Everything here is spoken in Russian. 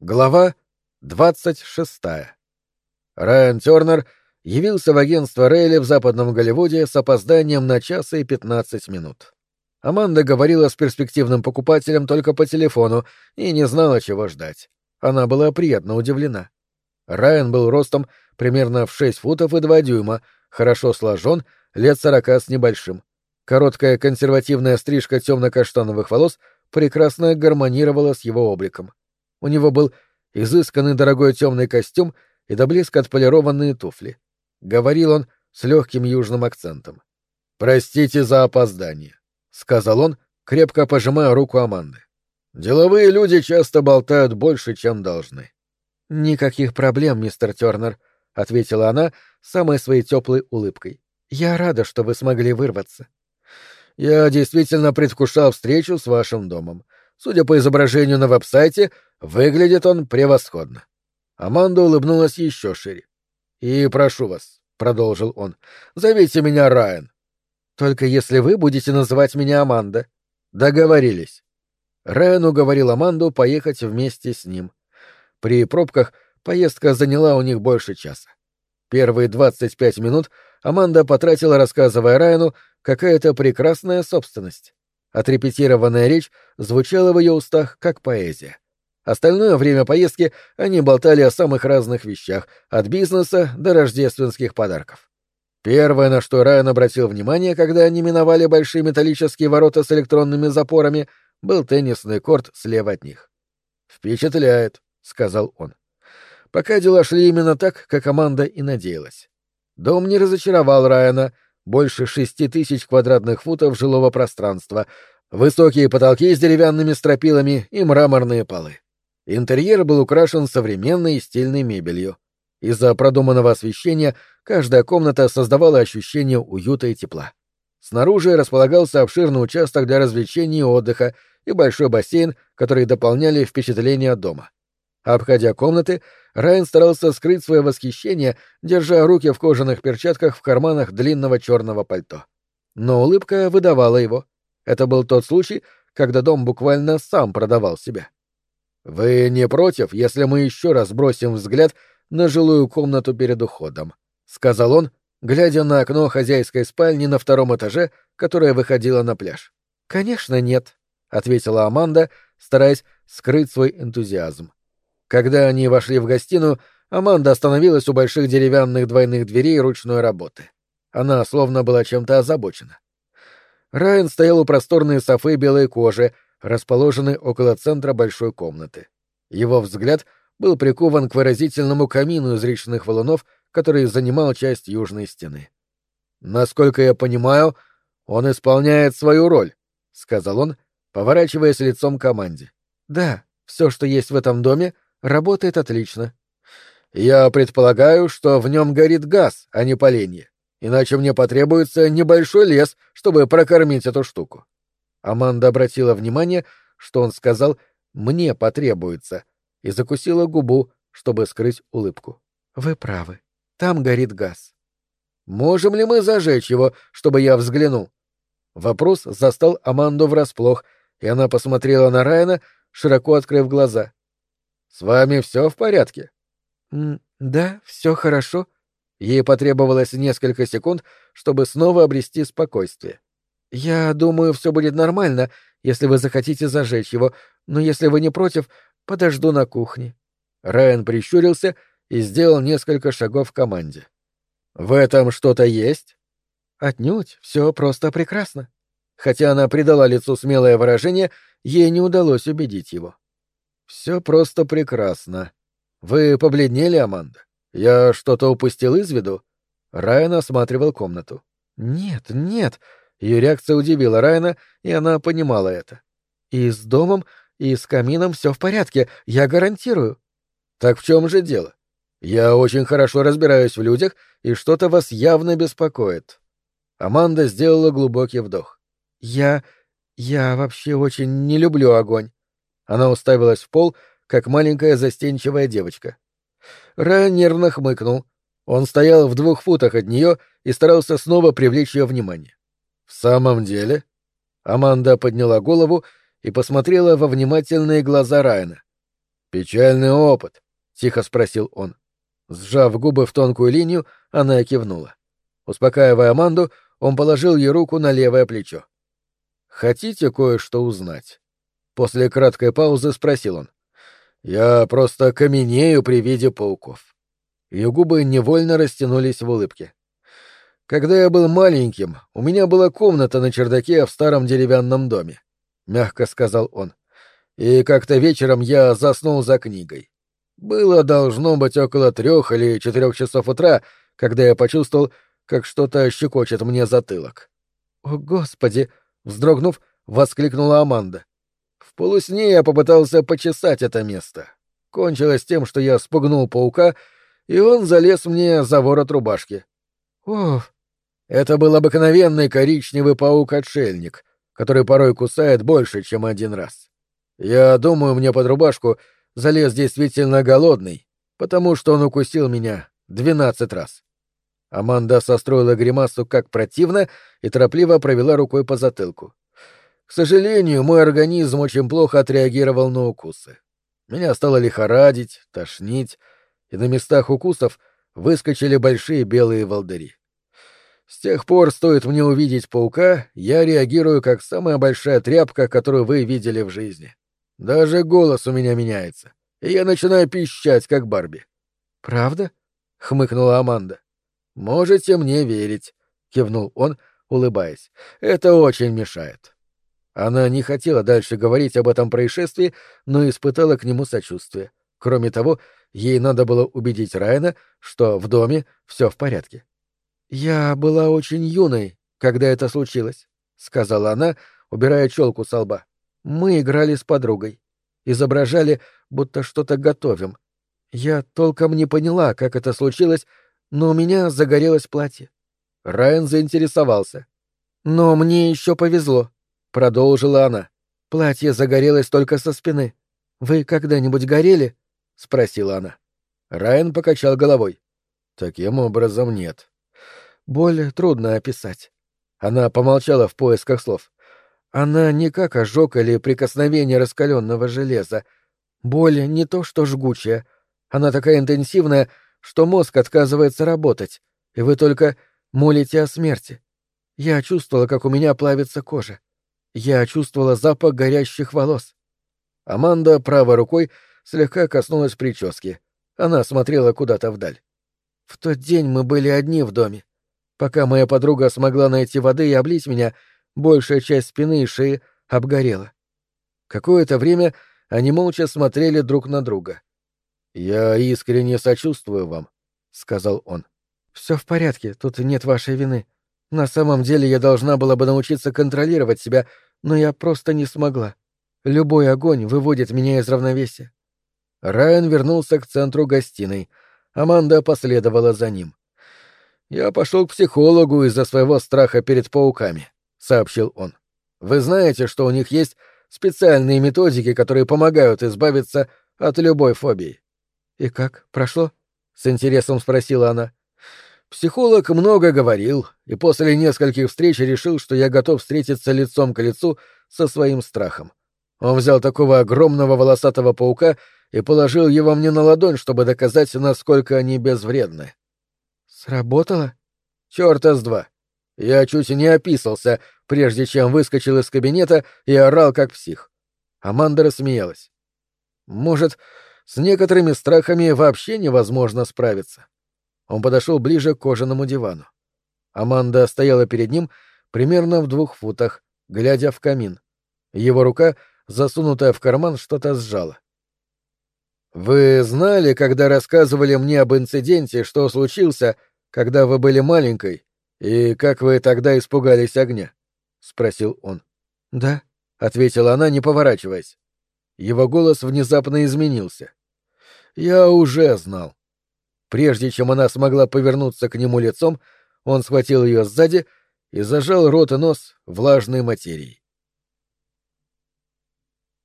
Глава двадцать шестая. Райан Тернер явился в агентство Рейли в Западном Голливуде с опозданием на час и пятнадцать минут. Аманда говорила с перспективным покупателем только по телефону и не знала, чего ждать. Она была приятно удивлена. Райан был ростом примерно в шесть футов и два дюйма, хорошо сложен, лет сорока с небольшим. Короткая консервативная стрижка темно-каштановых волос прекрасно гармонировала с его обликом. У него был изысканный дорогой темный костюм и до блеска отполированные туфли. Говорил он с легким южным акцентом. «Простите за опоздание», — сказал он, крепко пожимая руку Аманды. «Деловые люди часто болтают больше, чем должны». «Никаких проблем, мистер Тернер», — ответила она самой своей теплой улыбкой. «Я рада, что вы смогли вырваться». «Я действительно предвкушал встречу с вашим домом. Судя по изображению на веб-сайте, выглядит он превосходно. Аманда улыбнулась еще шире. «И прошу вас», — продолжил он, — «зовите меня Райан». «Только если вы будете называть меня Аманда». «Договорились». Райан уговорил Аманду поехать вместе с ним. При пробках поездка заняла у них больше часа. Первые двадцать пять минут Аманда потратила, рассказывая Райану, какая это прекрасная собственность. Отрепетированная речь звучала в ее устах как поэзия. Остальное время поездки они болтали о самых разных вещах, от бизнеса до рождественских подарков. Первое, на что Райан обратил внимание, когда они миновали большие металлические ворота с электронными запорами, был теннисный корт слева от них. «Впечатляет», — сказал он. Пока дела шли именно так, как команда и надеялась. Дом не разочаровал Райана — больше шести тысяч квадратных футов жилого пространства, высокие потолки с деревянными стропилами и мраморные полы. Интерьер был украшен современной и стильной мебелью. Из-за продуманного освещения каждая комната создавала ощущение уюта и тепла. Снаружи располагался обширный участок для развлечений и отдыха и большой бассейн, которые дополняли впечатление от дома. Обходя комнаты, Райан старался скрыть свое восхищение, держа руки в кожаных перчатках в карманах длинного черного пальто. Но улыбка выдавала его. Это был тот случай, когда дом буквально сам продавал себя. «Вы не против, если мы еще раз бросим взгляд на жилую комнату перед уходом?» — сказал он, глядя на окно хозяйской спальни на втором этаже, которое выходило на пляж. «Конечно, нет», — ответила Аманда, стараясь скрыть свой энтузиазм. Когда они вошли в гостиную, Аманда остановилась у больших деревянных двойных дверей ручной работы. Она словно была чем-то озабочена. Райан стоял у просторной софы белой кожи, расположенной около центра большой комнаты. Его взгляд был прикован к выразительному камину из речных валунов, который занимал часть южной стены. «Насколько я понимаю, он исполняет свою роль», — сказал он, поворачиваясь лицом к команде. «Да, все, что есть в этом доме, — Работает отлично. Я предполагаю, что в нем горит газ, а не поленье. Иначе мне потребуется небольшой лес, чтобы прокормить эту штуку. Аманда обратила внимание, что он сказал «мне потребуется» и закусила губу, чтобы скрыть улыбку. «Вы правы. Там горит газ». «Можем ли мы зажечь его, чтобы я взглянул?» Вопрос застал Аманду врасплох, и она посмотрела на Райана, широко открыв глаза. С вами все в порядке? да, все хорошо. Ей потребовалось несколько секунд, чтобы снова обрести спокойствие. Я думаю, все будет нормально, если вы захотите зажечь его, но если вы не против, подожду на кухне. Райан прищурился и сделал несколько шагов в команде. В этом что-то есть? Отнюдь, все просто прекрасно. Хотя она придала лицу смелое выражение, ей не удалось убедить его. Все просто прекрасно. Вы побледнели, Аманда? Я что-то упустил из виду? Райан осматривал комнату. Нет, нет. Ее реакция удивила Райана, и она понимала это. И с домом, и с камином все в порядке, я гарантирую. Так в чем же дело? Я очень хорошо разбираюсь в людях, и что-то вас явно беспокоит. Аманда сделала глубокий вдох. Я... я вообще очень не люблю огонь. Она уставилась в пол, как маленькая застенчивая девочка. Райан нервно хмыкнул. Он стоял в двух футах от нее и старался снова привлечь ее внимание. «В самом деле?» Аманда подняла голову и посмотрела во внимательные глаза Райана. Печальный опыт, тихо спросил он. Сжав губы в тонкую линию, она кивнула. Успокаивая Аманду, он положил ей руку на левое плечо. «Хотите кое-что узнать?» После краткой паузы спросил он. «Я просто каменею при виде пауков». Ее губы невольно растянулись в улыбке. «Когда я был маленьким, у меня была комната на чердаке в старом деревянном доме», — мягко сказал он. «И как-то вечером я заснул за книгой. Было должно быть около трех или четырех часов утра, когда я почувствовал, как что-то щекочет мне затылок. «О, Господи!» — вздрогнув, воскликнула Аманда. Полусне я попытался почесать это место. Кончилось тем, что я спугнул паука, и он залез мне за ворот рубашки. Ох! Это был обыкновенный коричневый паук-отшельник, который порой кусает больше, чем один раз. Я думаю, мне под рубашку залез действительно голодный, потому что он укусил меня двенадцать раз. Аманда состроила гримасу как противно и торопливо провела рукой по затылку. К сожалению, мой организм очень плохо отреагировал на укусы. Меня стало лихорадить, тошнить, и на местах укусов выскочили большие белые волдыри. С тех пор, стоит мне увидеть паука, я реагирую как самая большая тряпка, которую вы видели в жизни. Даже голос у меня меняется, и я начинаю пищать, как Барби. «Правда?» — хмыкнула Аманда. «Можете мне верить», — кивнул он, улыбаясь. «Это очень мешает». Она не хотела дальше говорить об этом происшествии, но испытала к нему сочувствие. Кроме того, ей надо было убедить Райана, что в доме все в порядке. «Я была очень юной, когда это случилось», — сказала она, убирая челку со лба. «Мы играли с подругой. Изображали, будто что-то готовим. Я толком не поняла, как это случилось, но у меня загорелось платье. Райан заинтересовался. «Но мне еще повезло», — продолжила она. «Платье загорелось только со спины. Вы когда-нибудь горели?» — спросила она. Райан покачал головой. «Таким образом нет». «Боль трудно описать». Она помолчала в поисках слов. Она не как ожог или прикосновение раскаленного железа. Боль не то что жгучая. Она такая интенсивная, что мозг отказывается работать, и вы только молите о смерти. Я чувствовала, как у меня плавится кожа. Я чувствовала запах горящих волос. Аманда правой рукой слегка коснулась прически. Она смотрела куда-то вдаль. В тот день мы были одни в доме. Пока моя подруга смогла найти воды и облить меня, большая часть спины и шеи обгорела. Какое-то время они молча смотрели друг на друга. «Я искренне сочувствую вам», — сказал он. «Все в порядке, тут нет вашей вины. На самом деле я должна была бы научиться контролировать себя, но я просто не смогла. Любой огонь выводит меня из равновесия». Райан вернулся к центру гостиной. Аманда последовала за ним. «Я пошел к психологу из-за своего страха перед пауками», — сообщил он. «Вы знаете, что у них есть специальные методики, которые помогают избавиться от любой фобии. «И как, прошло?» — с интересом спросила она. Психолог много говорил, и после нескольких встреч решил, что я готов встретиться лицом к лицу со своим страхом. Он взял такого огромного волосатого паука и положил его мне на ладонь, чтобы доказать, насколько они безвредны. «Сработало?» «Чёрта с два!» Я чуть не описался, прежде чем выскочил из кабинета и орал как псих. Аманда рассмеялась. «Может, с некоторыми страхами вообще невозможно справиться. Он подошел ближе к кожаному дивану. Аманда стояла перед ним примерно в двух футах, глядя в камин. Его рука, засунутая в карман, что-то сжала. «Вы знали, когда рассказывали мне об инциденте, что случился, когда вы были маленькой, и как вы тогда испугались огня?» — спросил он. «Да», — ответила она, не поворачиваясь. Его голос внезапно изменился. Я уже знал. Прежде чем она смогла повернуться к нему лицом, он схватил ее сзади и зажал рот и нос влажной материей.